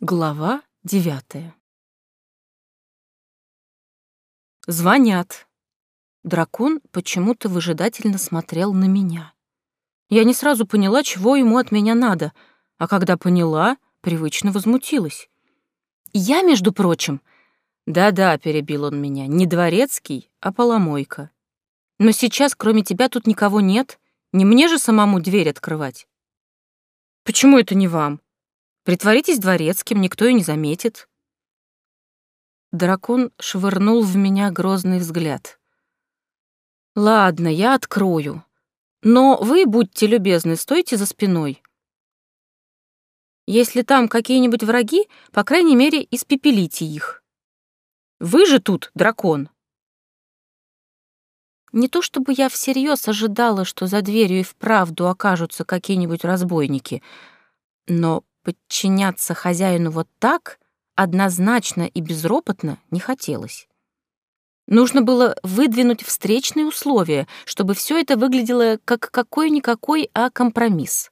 Глава девятая. Звонят. Дракон почему-то выжидательно смотрел на меня. Я не сразу поняла, чего ему от меня надо, а когда поняла, привычно возмутилась. Я, между прочим... Да-да, перебил он меня, не дворецкий, а поломойка. Но сейчас, кроме тебя, тут никого нет. Не мне же самому дверь открывать. Почему это не вам? Притворитесь дворецким, никто и не заметит. Дракон швырнул в меня грозный взгляд. Ладно, я открою. Но вы, будьте любезны, стойте за спиной. Если там какие-нибудь враги, по крайней мере, испепелите их. Вы же тут дракон. Не то чтобы я всерьез ожидала, что за дверью и вправду окажутся какие-нибудь разбойники, но Подчиняться хозяину вот так однозначно и безропотно не хотелось. Нужно было выдвинуть встречные условия, чтобы все это выглядело как какой-никакой, а компромисс.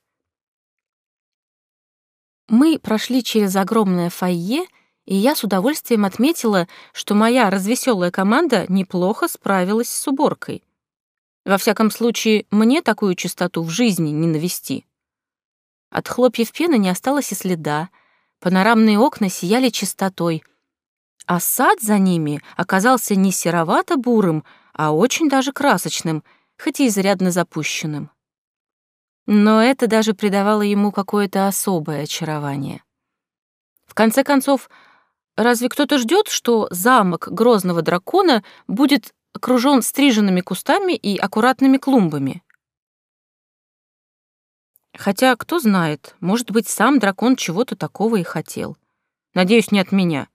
Мы прошли через огромное фойе, и я с удовольствием отметила, что моя развеселая команда неплохо справилась с уборкой. Во всяком случае, мне такую чистоту в жизни не навести. От хлопьев пены не осталось и следа, панорамные окна сияли чистотой, а сад за ними оказался не серовато-бурым, а очень даже красочным, хоть и изрядно запущенным. Но это даже придавало ему какое-то особое очарование. В конце концов, разве кто-то ждет, что замок грозного дракона будет окружен стриженными кустами и аккуратными клумбами? Хотя, кто знает, может быть, сам дракон чего-то такого и хотел. Надеюсь, не от меня.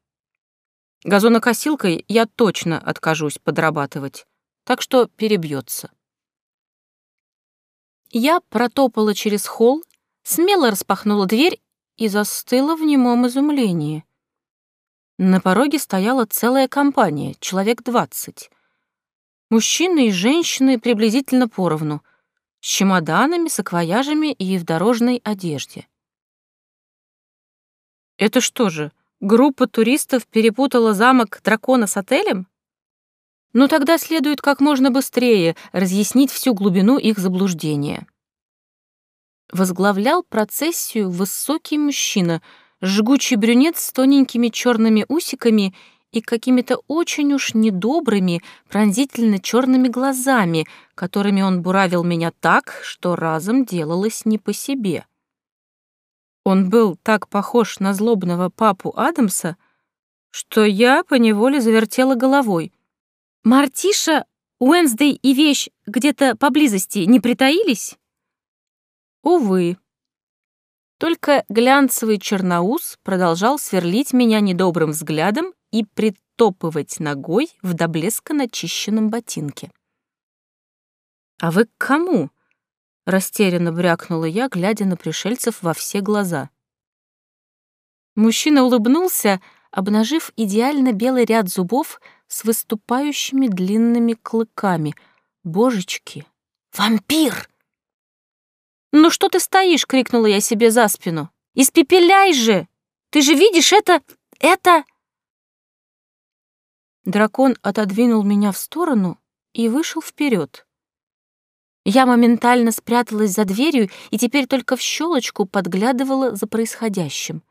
Газонокосилкой я точно откажусь подрабатывать, так что перебьется. Я протопала через холл, смело распахнула дверь и застыла в немом изумлении. На пороге стояла целая компания, человек двадцать. Мужчины и женщины приблизительно поровну — с чемоданами, саквояжами и в дорожной одежде. Это что же, группа туристов перепутала замок дракона с отелем? Ну тогда следует как можно быстрее разъяснить всю глубину их заблуждения. Возглавлял процессию высокий мужчина, жгучий брюнет с тоненькими черными усиками и какими-то очень уж недобрыми, пронзительно черными глазами, которыми он буравил меня так, что разом делалось не по себе. Он был так похож на злобного папу Адамса, что я поневоле завертела головой. «Мартиша, Уэнсдей и вещь где-то поблизости не притаились?» Увы. Только глянцевый черноус продолжал сверлить меня недобрым взглядом и притопывать ногой в до блеска начищенном ботинке. «А вы к кому?» — растерянно брякнула я, глядя на пришельцев во все глаза. Мужчина улыбнулся, обнажив идеально белый ряд зубов с выступающими длинными клыками. Божечки! Вампир! «Ну что ты стоишь?» — крикнула я себе за спину. «Испепеляй же! Ты же видишь это... это...» Дракон отодвинул меня в сторону и вышел вперед. Я моментально спряталась за дверью и теперь только в щелочку подглядывала за происходящим.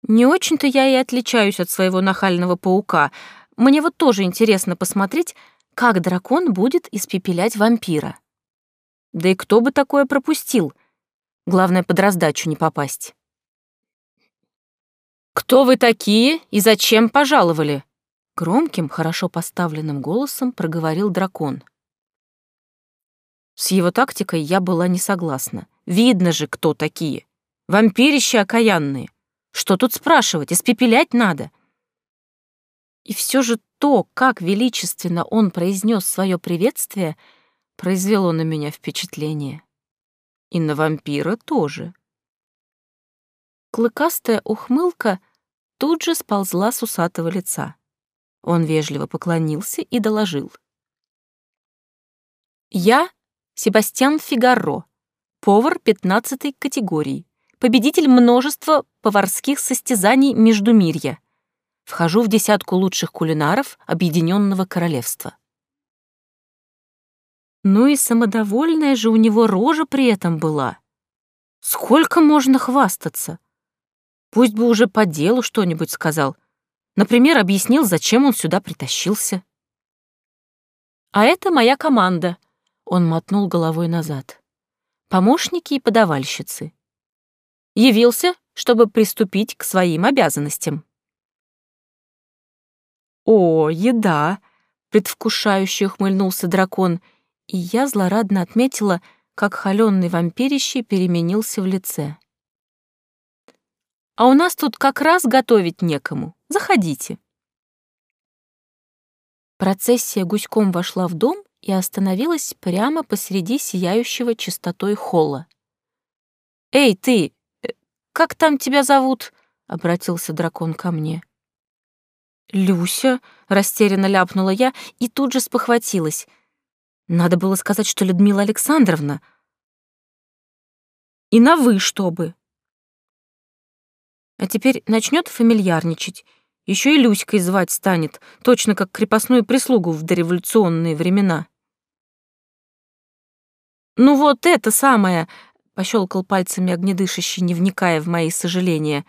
Не очень-то я и отличаюсь от своего нахального паука. Мне вот тоже интересно посмотреть, как дракон будет испепелять вампира. Да и кто бы такое пропустил? Главное, под раздачу не попасть. «Кто вы такие и зачем пожаловали?» Громким, хорошо поставленным голосом проговорил дракон. С его тактикой я была не согласна. Видно же, кто такие. Вампирища окаянные. Что тут спрашивать, испепелять надо. И все же то, как величественно он произнес свое приветствие, произвело на меня впечатление. И на вампира тоже. Клыкастая ухмылка тут же сползла с усатого лица. Он вежливо поклонился и доложил. «Я Себастьян Фигаро, повар пятнадцатой категории, победитель множества поварских состязаний Междумирья. Вхожу в десятку лучших кулинаров Объединенного Королевства. Ну и самодовольная же у него рожа при этом была. Сколько можно хвастаться? Пусть бы уже по делу что-нибудь сказал. Например, объяснил, зачем он сюда притащился. «А это моя команда», — он мотнул головой назад. «Помощники и подавальщицы. Явился, чтобы приступить к своим обязанностям». «О, еда!» — предвкушающе ухмыльнулся дракон — и я злорадно отметила, как холённый вампирище переменился в лице. «А у нас тут как раз готовить некому. Заходите». Процессия гуськом вошла в дом и остановилась прямо посреди сияющего чистотой холла. «Эй, ты! Э, как там тебя зовут?» — обратился дракон ко мне. «Люся», — растерянно ляпнула я и тут же спохватилась. Надо было сказать, что Людмила Александровна. И на «вы» чтобы. А теперь начнет фамильярничать. Еще и Люськой звать станет, точно как крепостную прислугу в дореволюционные времена. «Ну вот это самое!» — пощелкал пальцами огнедышащий, не вникая в мои сожаления.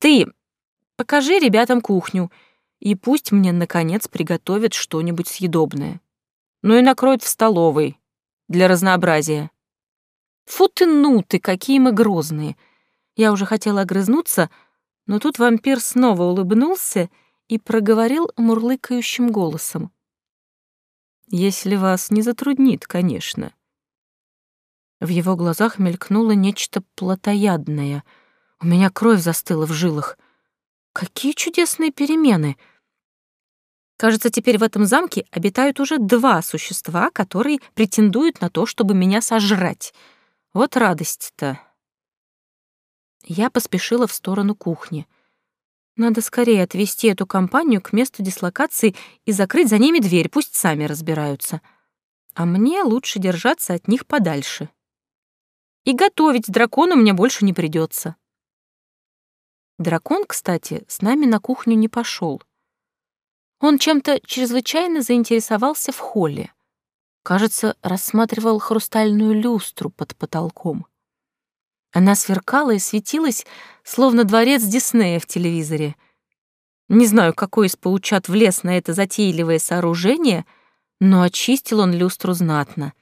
«Ты покажи ребятам кухню, и пусть мне, наконец, приготовят что-нибудь съедобное» ну и накроют в столовой, для разнообразия. Фу ты, ну ты, какие мы грозные. Я уже хотела огрызнуться, но тут вампир снова улыбнулся и проговорил мурлыкающим голосом. «Если вас не затруднит, конечно». В его глазах мелькнуло нечто плотоядное. У меня кровь застыла в жилах. Какие чудесные перемены! Кажется, теперь в этом замке обитают уже два существа, которые претендуют на то, чтобы меня сожрать. Вот радость-то. Я поспешила в сторону кухни. Надо скорее отвезти эту компанию к месту дислокации и закрыть за ними дверь, пусть сами разбираются. А мне лучше держаться от них подальше. И готовить дракону мне больше не придется. Дракон, кстати, с нами на кухню не пошел. Он чем-то чрезвычайно заинтересовался в холле. Кажется, рассматривал хрустальную люстру под потолком. Она сверкала и светилась, словно дворец Диснея в телевизоре. Не знаю, какой из паучат влез на это затейливое сооружение, но очистил он люстру знатно.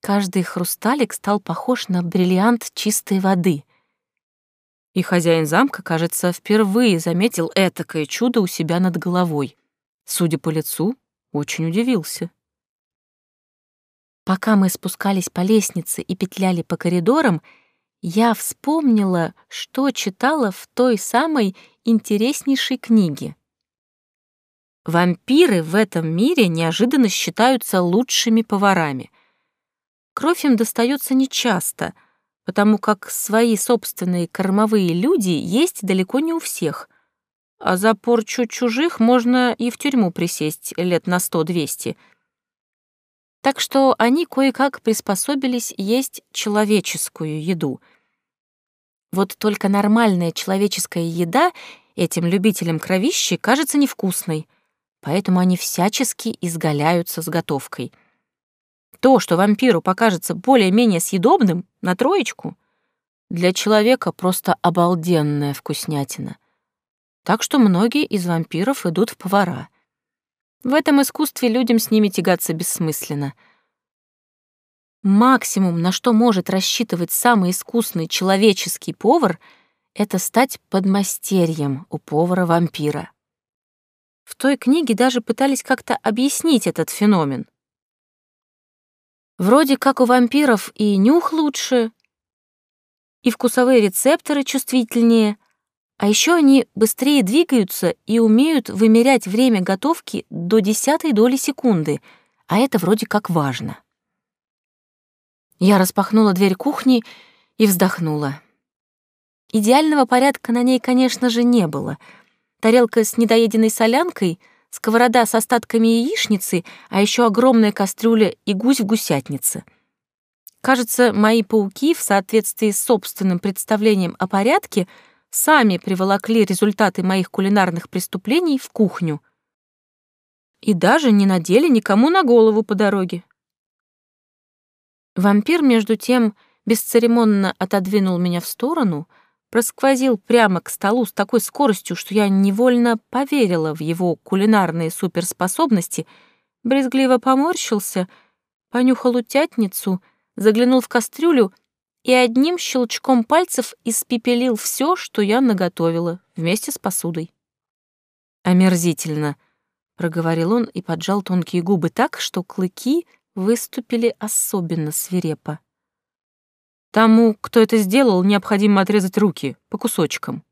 Каждый хрусталик стал похож на бриллиант чистой воды. И хозяин замка, кажется, впервые заметил этакое чудо у себя над головой. Судя по лицу, очень удивился. Пока мы спускались по лестнице и петляли по коридорам, я вспомнила, что читала в той самой интереснейшей книге. Вампиры в этом мире неожиданно считаются лучшими поварами. Кровь им достается нечасто, потому как свои собственные кормовые люди есть далеко не у всех — а за порчу чужих можно и в тюрьму присесть лет на сто-двести. Так что они кое-как приспособились есть человеческую еду. Вот только нормальная человеческая еда этим любителям кровищи кажется невкусной, поэтому они всячески изгаляются с готовкой. То, что вампиру покажется более-менее съедобным, на троечку, для человека просто обалденная вкуснятина — так что многие из вампиров идут в повара. В этом искусстве людям с ними тягаться бессмысленно. Максимум, на что может рассчитывать самый искусный человеческий повар, это стать подмастерьем у повара-вампира. В той книге даже пытались как-то объяснить этот феномен. Вроде как у вампиров и нюх лучше, и вкусовые рецепторы чувствительнее — а еще они быстрее двигаются и умеют вымерять время готовки до десятой доли секунды, а это вроде как важно. Я распахнула дверь кухни и вздохнула. Идеального порядка на ней, конечно же, не было. Тарелка с недоеденной солянкой, сковорода с остатками яичницы, а еще огромная кастрюля и гусь в гусятнице. Кажется, мои пауки в соответствии с собственным представлением о порядке сами приволокли результаты моих кулинарных преступлений в кухню. И даже не надели никому на голову по дороге. Вампир, между тем, бесцеремонно отодвинул меня в сторону, просквозил прямо к столу с такой скоростью, что я невольно поверила в его кулинарные суперспособности, брезгливо поморщился, понюхал утятницу — заглянул в кастрюлю и одним щелчком пальцев испепелил все, что я наготовила, вместе с посудой. «Омерзительно», — проговорил он и поджал тонкие губы так, что клыки выступили особенно свирепо. «Тому, кто это сделал, необходимо отрезать руки по кусочкам».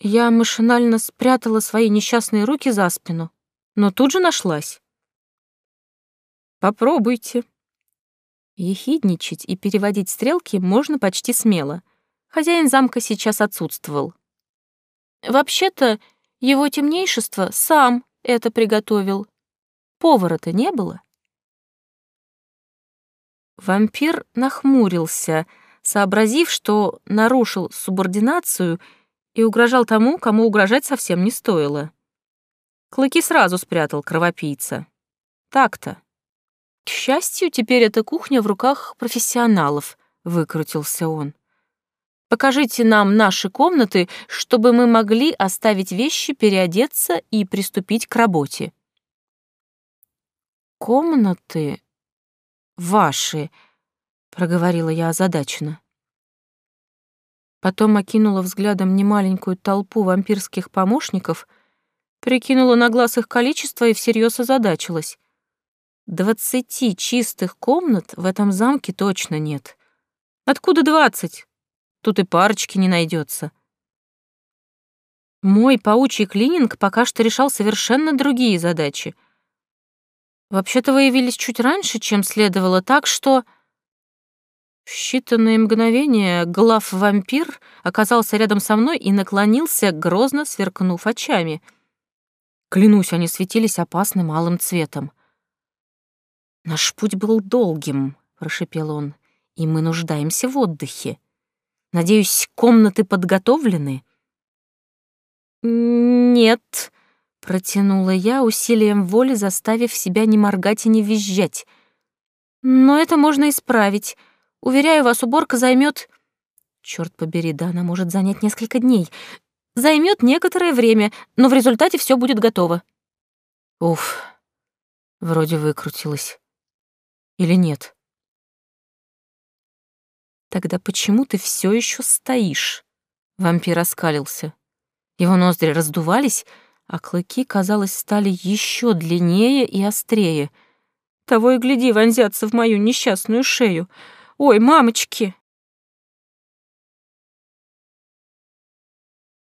Я машинально спрятала свои несчастные руки за спину, но тут же нашлась. «Попробуйте», Ехидничать и переводить стрелки можно почти смело. Хозяин замка сейчас отсутствовал. Вообще-то, его темнейшество сам это приготовил. Повара-то не было. Вампир нахмурился, сообразив, что нарушил субординацию и угрожал тому, кому угрожать совсем не стоило. Клыки сразу спрятал кровопийца. Так-то. К счастью, теперь эта кухня в руках профессионалов, выкрутился он. Покажите нам наши комнаты, чтобы мы могли оставить вещи, переодеться и приступить к работе. Комнаты ваши, проговорила я озадаченно. Потом окинула взглядом немаленькую толпу вампирских помощников, прикинула на глаз их количество и всерьез озадачилась. Двадцати чистых комнат в этом замке точно нет. Откуда двадцать? Тут и парочки не найдется. Мой паучий клининг пока что решал совершенно другие задачи. Вообще-то выявились чуть раньше, чем следовало, так что... В считанные мгновения глав-вампир оказался рядом со мной и наклонился, грозно сверкнув очами. Клянусь, они светились опасным алым цветом. «Наш путь был долгим», — прошепел он, — «и мы нуждаемся в отдыхе. Надеюсь, комнаты подготовлены?» «Нет», — протянула я, усилием воли заставив себя не моргать и не визжать. «Но это можно исправить. Уверяю вас, уборка займет...» Черт побери, да, она может занять несколько дней. Займет некоторое время, но в результате все будет готово. Уф, вроде выкрутилась. Или нет? Тогда почему ты все еще стоишь? Вампир оскалился. Его ноздри раздувались, а клыки, казалось, стали еще длиннее и острее. Того и гляди, вонзятся в мою несчастную шею. Ой, мамочки!